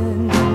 again.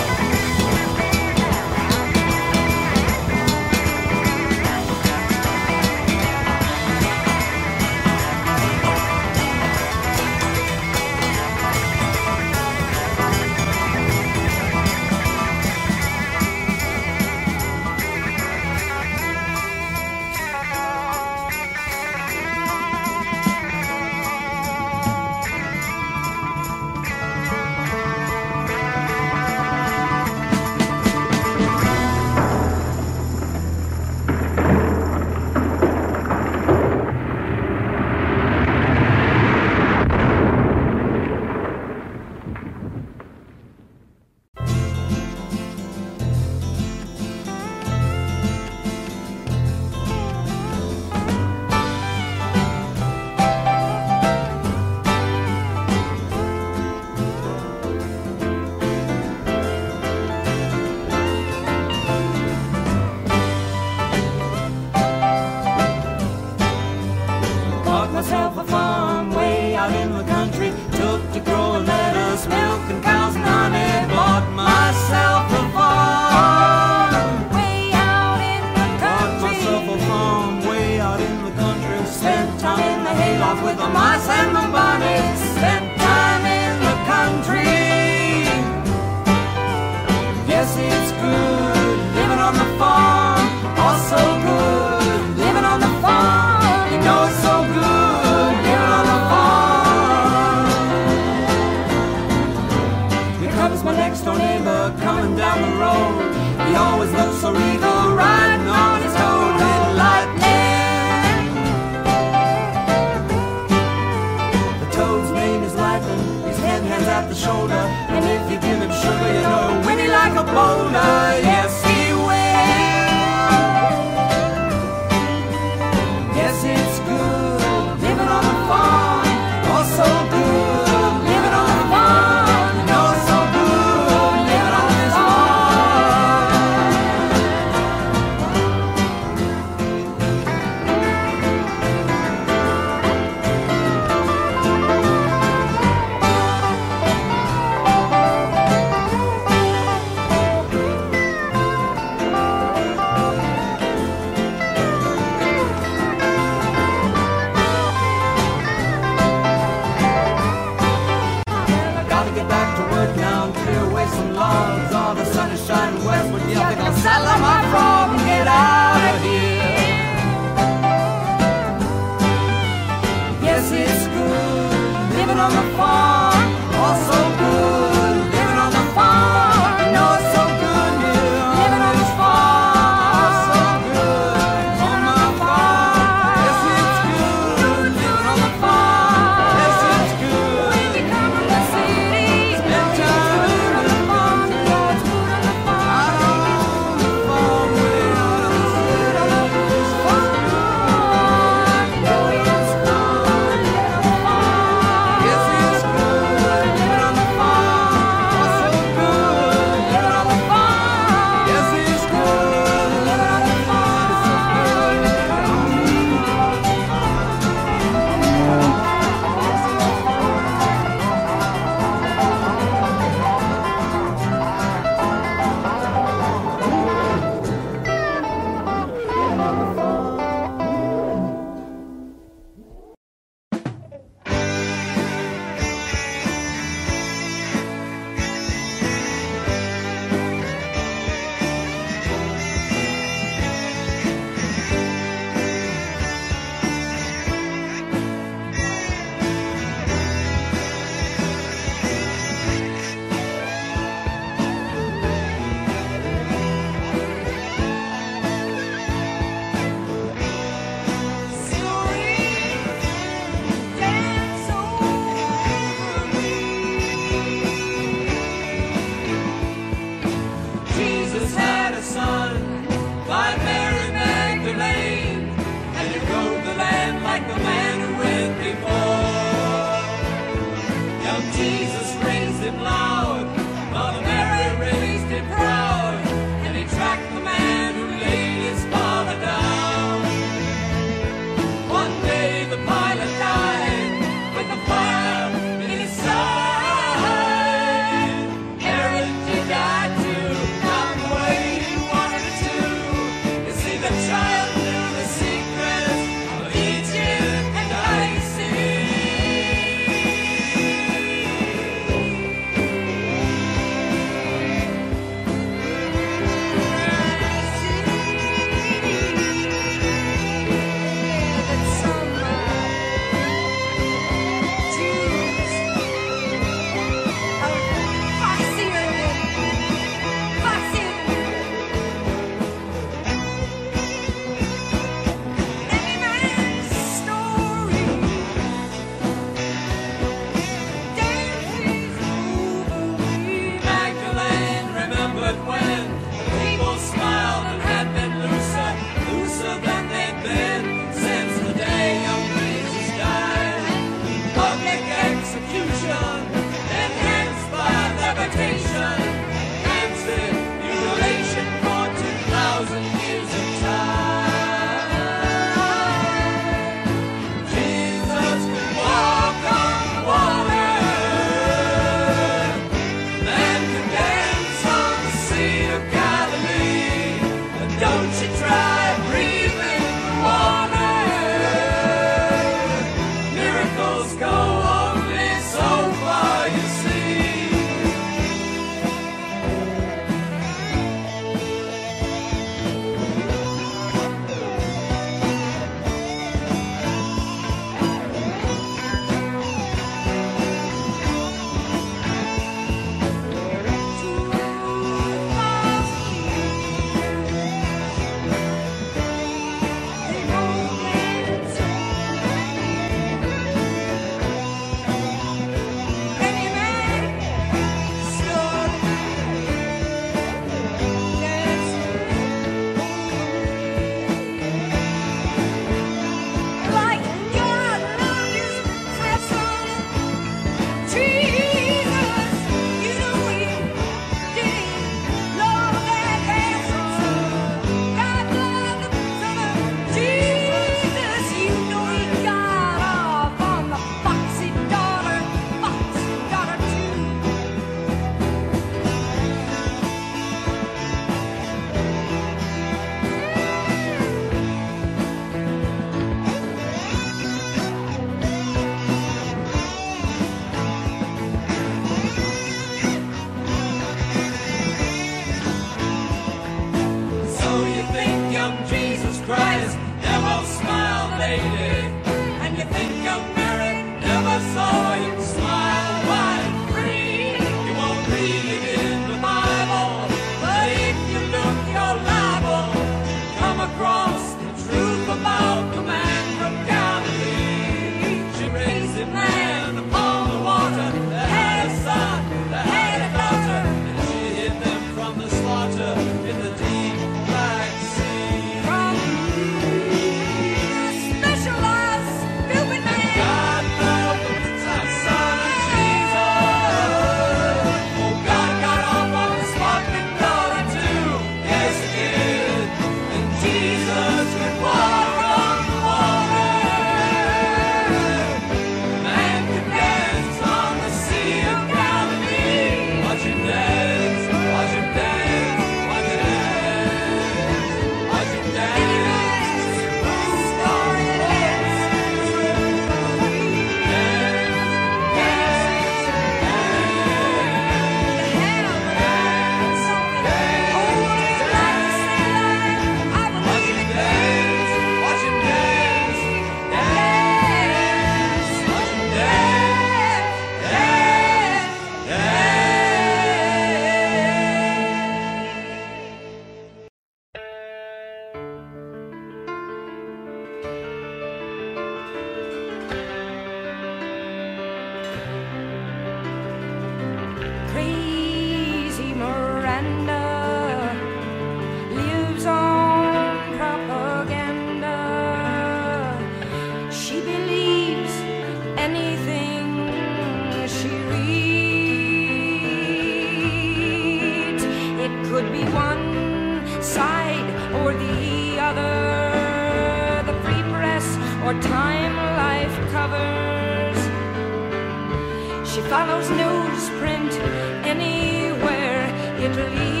little leads,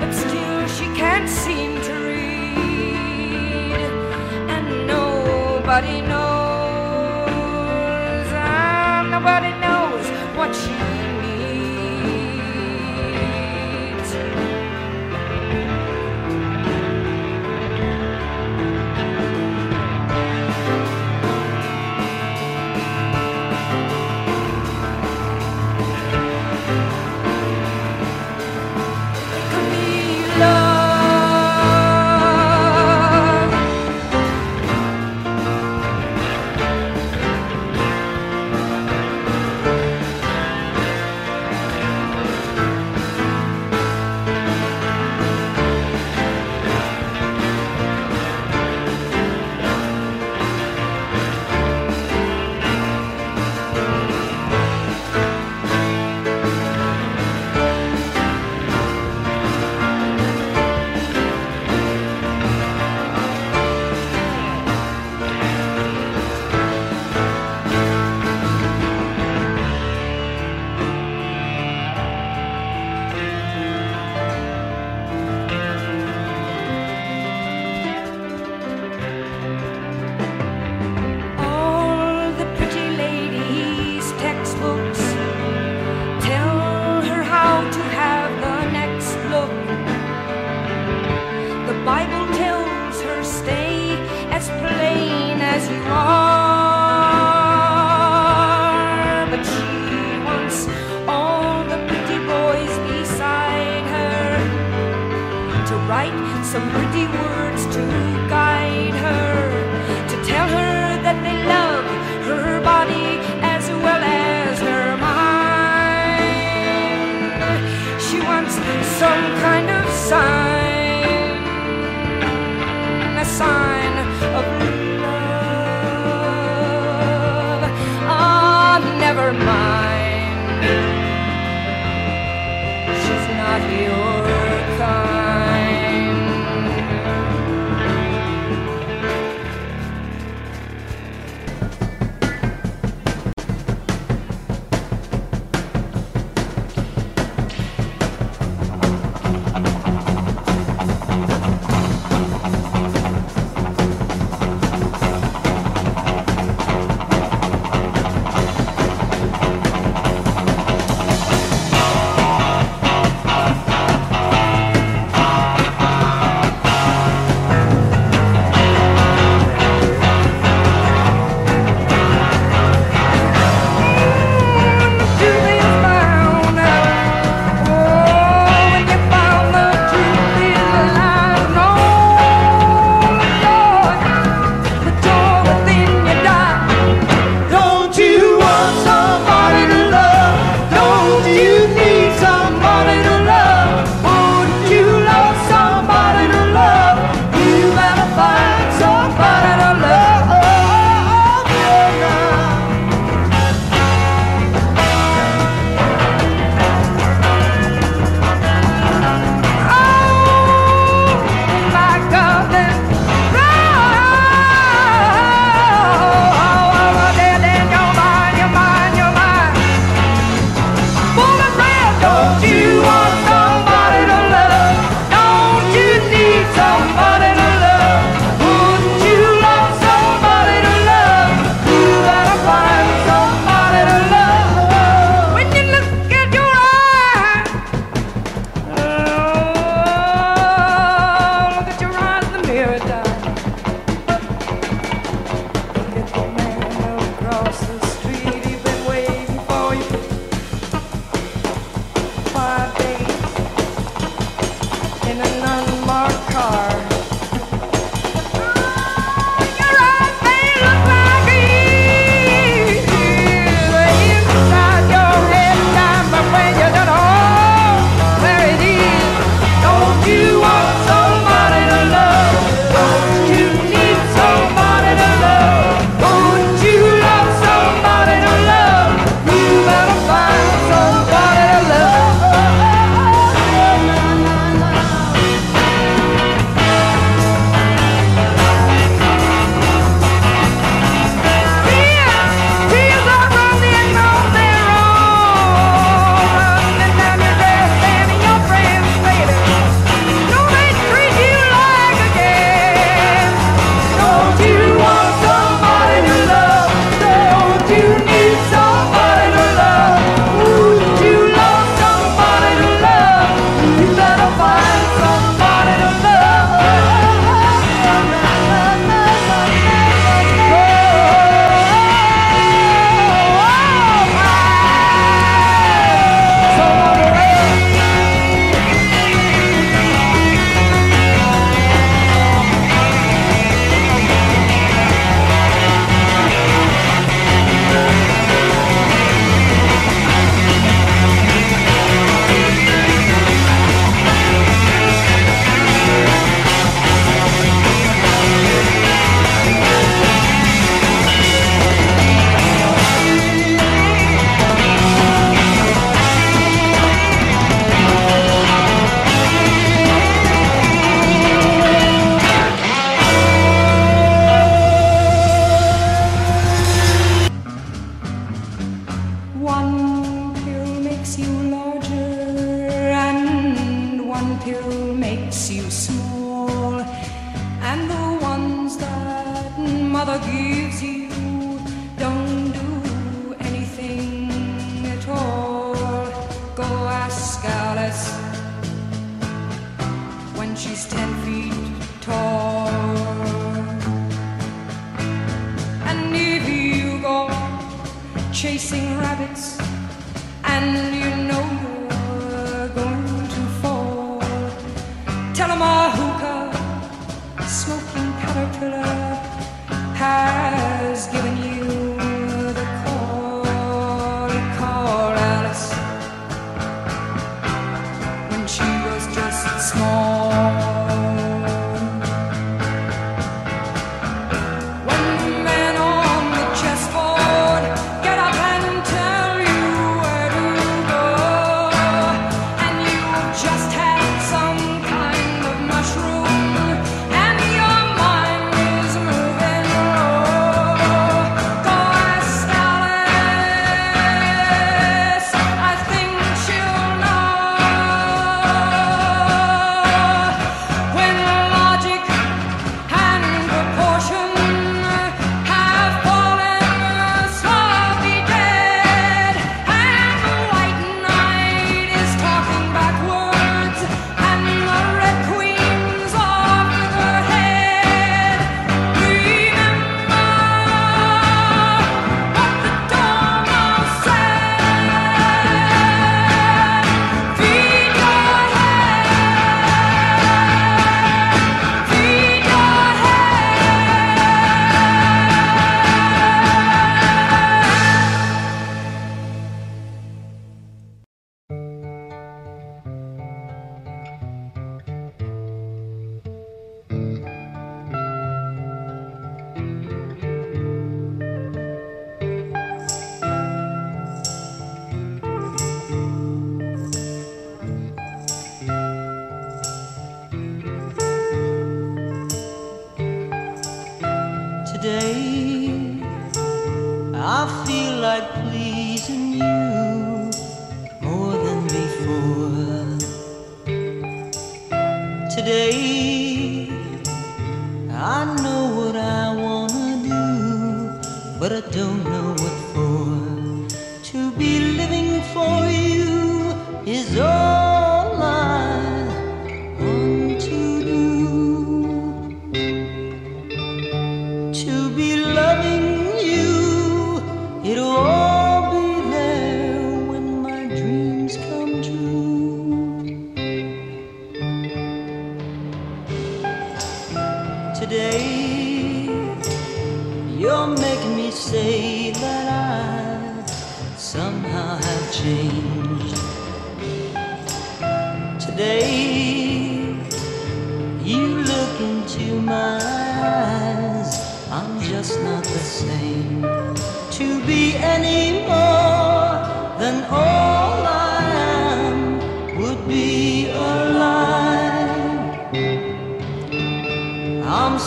but still she can't seem to read, and nobody knows, and nobody knows what she.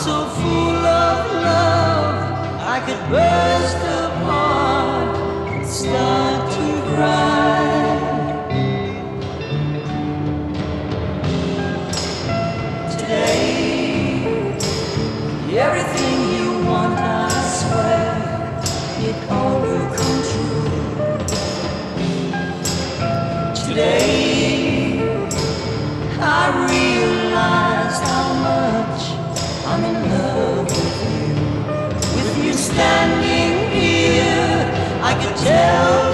So full of love, I could burst I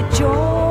until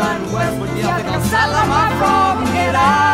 sun west, but yeah, I think I'll up my frog and get out.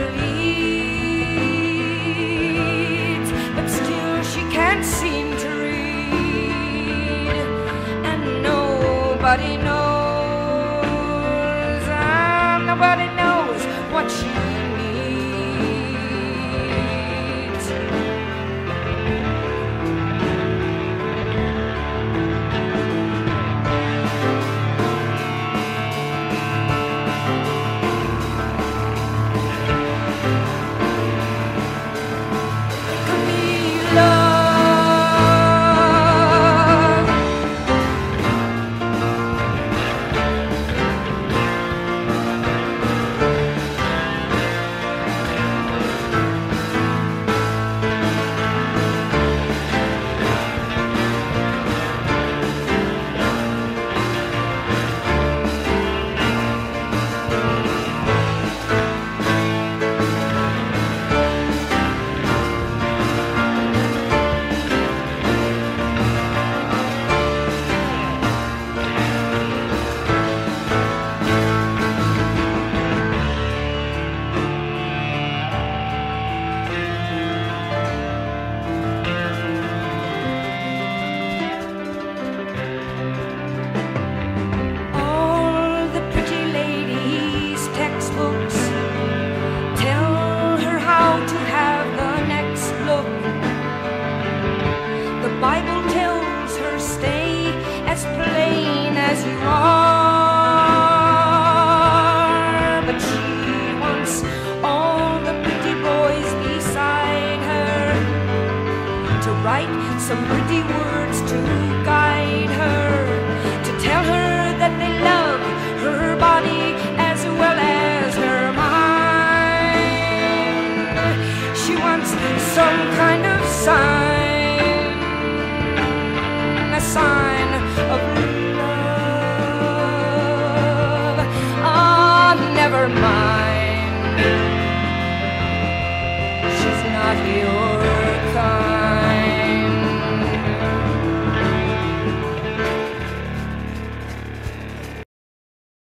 Anywhere